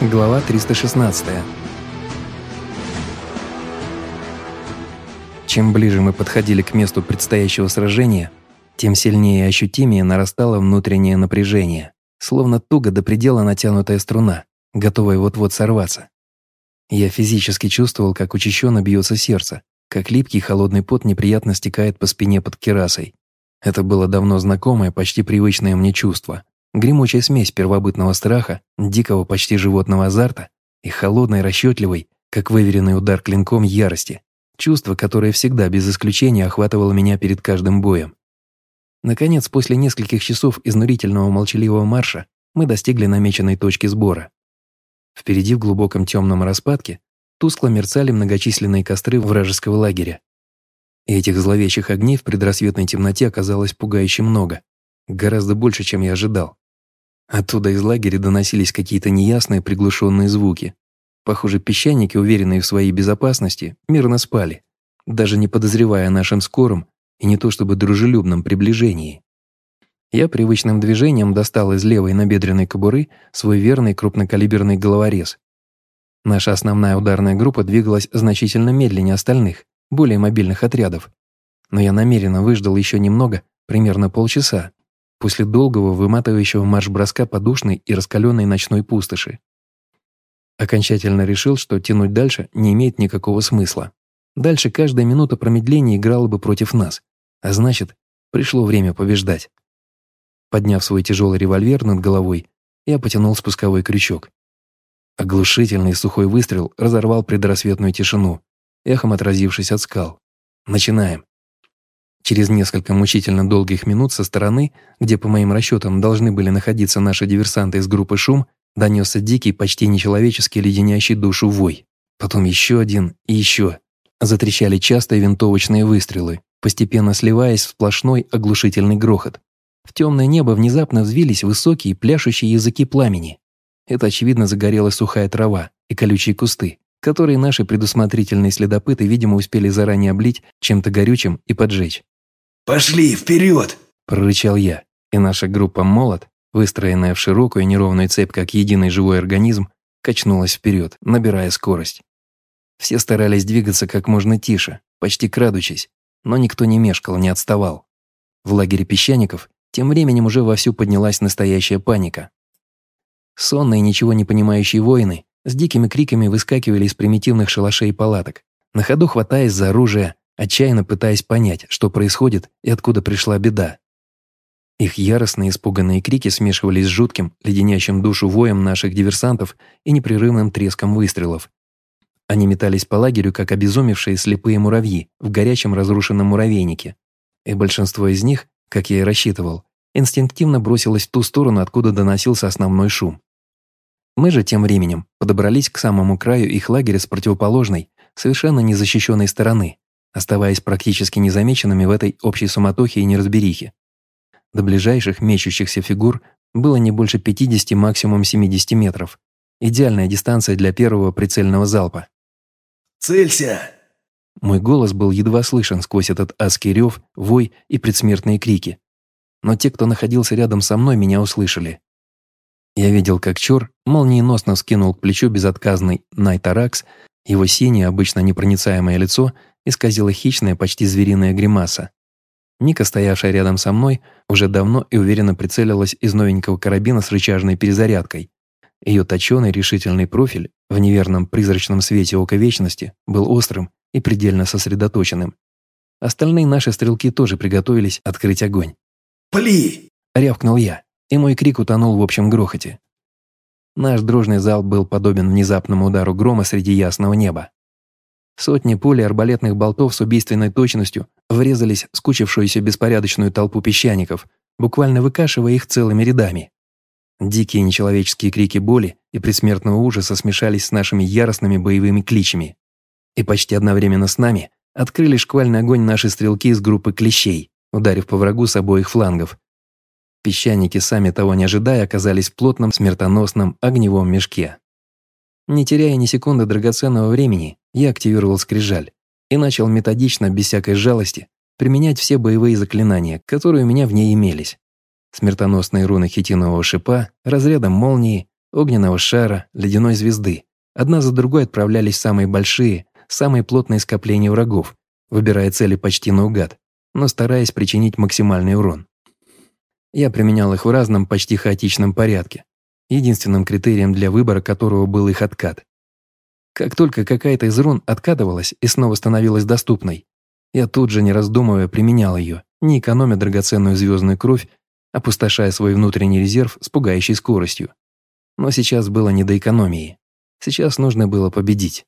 Глава 316. Чем ближе мы подходили к месту предстоящего сражения, тем сильнее и ощутимее нарастало внутреннее напряжение, словно туго до предела натянутая струна, готовая вот-вот сорваться. Я физически чувствовал, как учащенно бьется сердце, как липкий холодный пот неприятно стекает по спине под керасой. Это было давно знакомое, почти привычное мне чувство, Гремучая смесь первобытного страха, дикого почти животного азарта и холодной, расчетливой, как выверенный удар клинком ярости. Чувство, которое всегда без исключения охватывало меня перед каждым боем. Наконец, после нескольких часов изнурительного молчаливого марша, мы достигли намеченной точки сбора. Впереди в глубоком темном распадке тускло мерцали многочисленные костры вражеского лагеря. И этих зловещих огней в предрассветной темноте оказалось пугающе много. Гораздо больше, чем я ожидал. Оттуда из лагеря доносились какие-то неясные приглушенные звуки. Похоже, песчаники, уверенные в своей безопасности, мирно спали, даже не подозревая о нашем скором и не то чтобы дружелюбном приближении. Я привычным движением достал из левой набедренной кобуры свой верный крупнокалиберный головорез. Наша основная ударная группа двигалась значительно медленнее остальных, более мобильных отрядов. Но я намеренно выждал еще немного, примерно полчаса, после долгого выматывающего марш-броска подушной и раскаленной ночной пустоши. Окончательно решил, что тянуть дальше не имеет никакого смысла. Дальше каждая минута промедления играла бы против нас, а значит, пришло время побеждать. Подняв свой тяжелый револьвер над головой, я потянул спусковой крючок. Оглушительный сухой выстрел разорвал предрассветную тишину, эхом отразившись от скал. Начинаем. Через несколько мучительно долгих минут со стороны, где, по моим расчетам, должны были находиться наши диверсанты из группы «Шум», донесся дикий, почти нечеловеческий леденящий душу вой. Потом еще один и еще. Затрещали частые винтовочные выстрелы, постепенно сливаясь в сплошной оглушительный грохот. В темное небо внезапно взвились высокие пляшущие языки пламени. Это, очевидно, загорелась сухая трава и колючие кусты, которые наши предусмотрительные следопыты, видимо, успели заранее облить чем-то горючим и поджечь. «Пошли, вперед!» – прорычал я, и наша группа «Молот», выстроенная в широкую неровную цепь как единый живой организм, качнулась вперед, набирая скорость. Все старались двигаться как можно тише, почти крадучись, но никто не мешкал, не отставал. В лагере песчаников тем временем уже вовсю поднялась настоящая паника. Сонные, ничего не понимающие воины с дикими криками выскакивали из примитивных шалашей и палаток, на ходу хватаясь за оружие, отчаянно пытаясь понять, что происходит и откуда пришла беда. Их яростные испуганные крики смешивались с жутким, леденящим душу воем наших диверсантов и непрерывным треском выстрелов. Они метались по лагерю, как обезумевшие слепые муравьи в горячем разрушенном муравейнике. И большинство из них, как я и рассчитывал, инстинктивно бросилось в ту сторону, откуда доносился основной шум. Мы же тем временем подобрались к самому краю их лагеря с противоположной, совершенно незащищенной стороны, оставаясь практически незамеченными в этой общей суматохе и неразберихе. До ближайших мечущихся фигур было не больше 50, максимум 70 метров. Идеальная дистанция для первого прицельного залпа. «Целься!» Мой голос был едва слышен сквозь этот адский рев, вой и предсмертные крики. Но те, кто находился рядом со мной, меня услышали. Я видел, как Чор молниеносно скинул к плечу безотказный Найтаракс, его синее, обычно непроницаемое лицо исказила хищная, почти звериная гримаса. Ника, стоявшая рядом со мной, уже давно и уверенно прицелилась из новенького карабина с рычажной перезарядкой. Ее точеный решительный профиль в неверном призрачном свете ока вечности был острым и предельно сосредоточенным. Остальные наши стрелки тоже приготовились открыть огонь. «Пли!» — рявкнул я, и мой крик утонул в общем грохоте. Наш дружный зал был подобен внезапному удару грома среди ясного неба. Сотни пуль арбалетных болтов с убийственной точностью врезались в скучившуюся беспорядочную толпу песчаников, буквально выкашивая их целыми рядами. Дикие нечеловеческие крики боли и предсмертного ужаса смешались с нашими яростными боевыми кличами. И почти одновременно с нами открыли шквальный огонь наши стрелки из группы клещей, ударив по врагу с обоих флангов. Песчаники, сами того не ожидая, оказались в плотном смертоносном огневом мешке. Не теряя ни секунды драгоценного времени, я активировал скрижаль и начал методично, без всякой жалости, применять все боевые заклинания, которые у меня в ней имелись. Смертоносные руны хитинового шипа, разрядом молнии, огненного шара, ледяной звезды. Одна за другой отправлялись самые большие, самые плотные скопления врагов, выбирая цели почти наугад, но стараясь причинить максимальный урон. Я применял их в разном, почти хаотичном порядке, единственным критерием для выбора которого был их откат. Как только какая-то из рун откатывалась и снова становилась доступной, я тут же, не раздумывая, применял ее, не экономя драгоценную звездную кровь, опустошая свой внутренний резерв с пугающей скоростью. Но сейчас было не до экономии. Сейчас нужно было победить.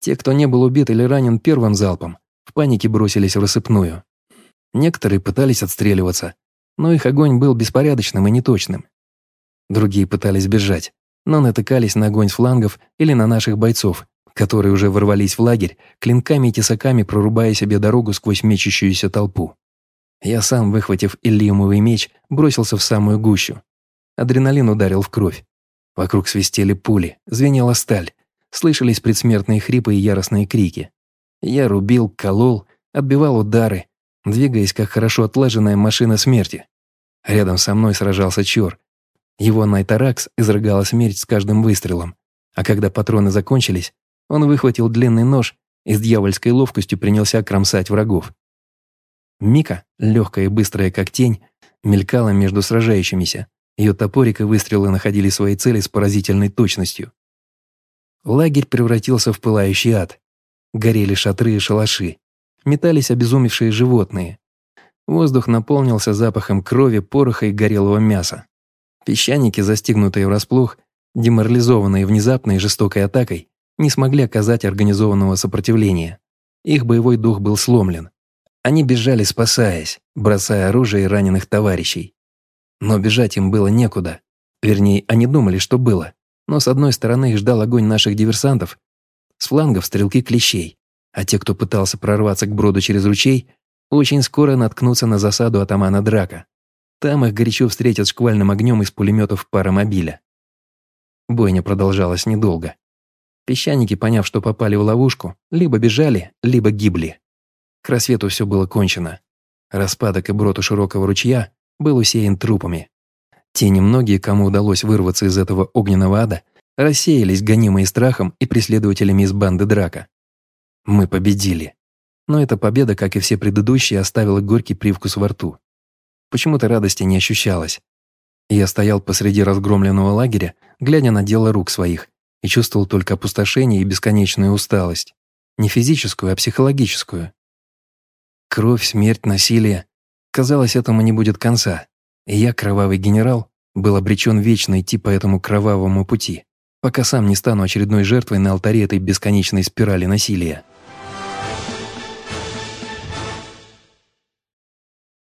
Те, кто не был убит или ранен первым залпом, в панике бросились в рассыпную. Некоторые пытались отстреливаться, но их огонь был беспорядочным и неточным. Другие пытались бежать, но натыкались на огонь с флангов или на наших бойцов, которые уже ворвались в лагерь, клинками и тесаками прорубая себе дорогу сквозь мечущуюся толпу. Я сам, выхватив иллиумовый меч, бросился в самую гущу. Адреналин ударил в кровь. Вокруг свистели пули, звенела сталь, слышались предсмертные хрипы и яростные крики. Я рубил, колол, отбивал удары, двигаясь как хорошо отлаженная машина смерти. Рядом со мной сражался Чор. Его Найтаракс изрыгала смерть с каждым выстрелом, а когда патроны закончились, он выхватил длинный нож и с дьявольской ловкостью принялся кромсать врагов. Мика, легкая и быстрая как тень, мелькала между сражающимися. Ее топорик и выстрелы находили свои цели с поразительной точностью. Лагерь превратился в пылающий ад. Горели шатры и шалаши. Метались обезумевшие животные. Воздух наполнился запахом крови, пороха и горелого мяса. Песчаники, застигнутые врасплох, деморализованные внезапной жестокой атакой, не смогли оказать организованного сопротивления. Их боевой дух был сломлен. Они бежали, спасаясь, бросая оружие раненых товарищей. Но бежать им было некуда. Вернее, они думали, что было. Но с одной стороны их ждал огонь наших диверсантов, с флангов стрелки клещей, а те, кто пытался прорваться к броду через ручей, очень скоро наткнутся на засаду атамана Драка. Там их горячо встретят шквальным огнем из пулеметов паромобиля. Бойня продолжалась недолго. Песчаники, поняв, что попали в ловушку, либо бежали, либо гибли. К рассвету все было кончено. Распадок и брод у широкого ручья был усеян трупами. Те немногие, кому удалось вырваться из этого огненного ада, рассеялись, гонимые страхом и преследователями из банды Драка. Мы победили. Но эта победа, как и все предыдущие, оставила горький привкус во рту. Почему-то радости не ощущалось. Я стоял посреди разгромленного лагеря, глядя на дело рук своих, и чувствовал только опустошение и бесконечную усталость. Не физическую, а психологическую. Кровь, смерть, насилие. Казалось, этому не будет конца. И я, кровавый генерал, был обречен вечно идти по этому кровавому пути, пока сам не стану очередной жертвой на алтаре этой бесконечной спирали насилия.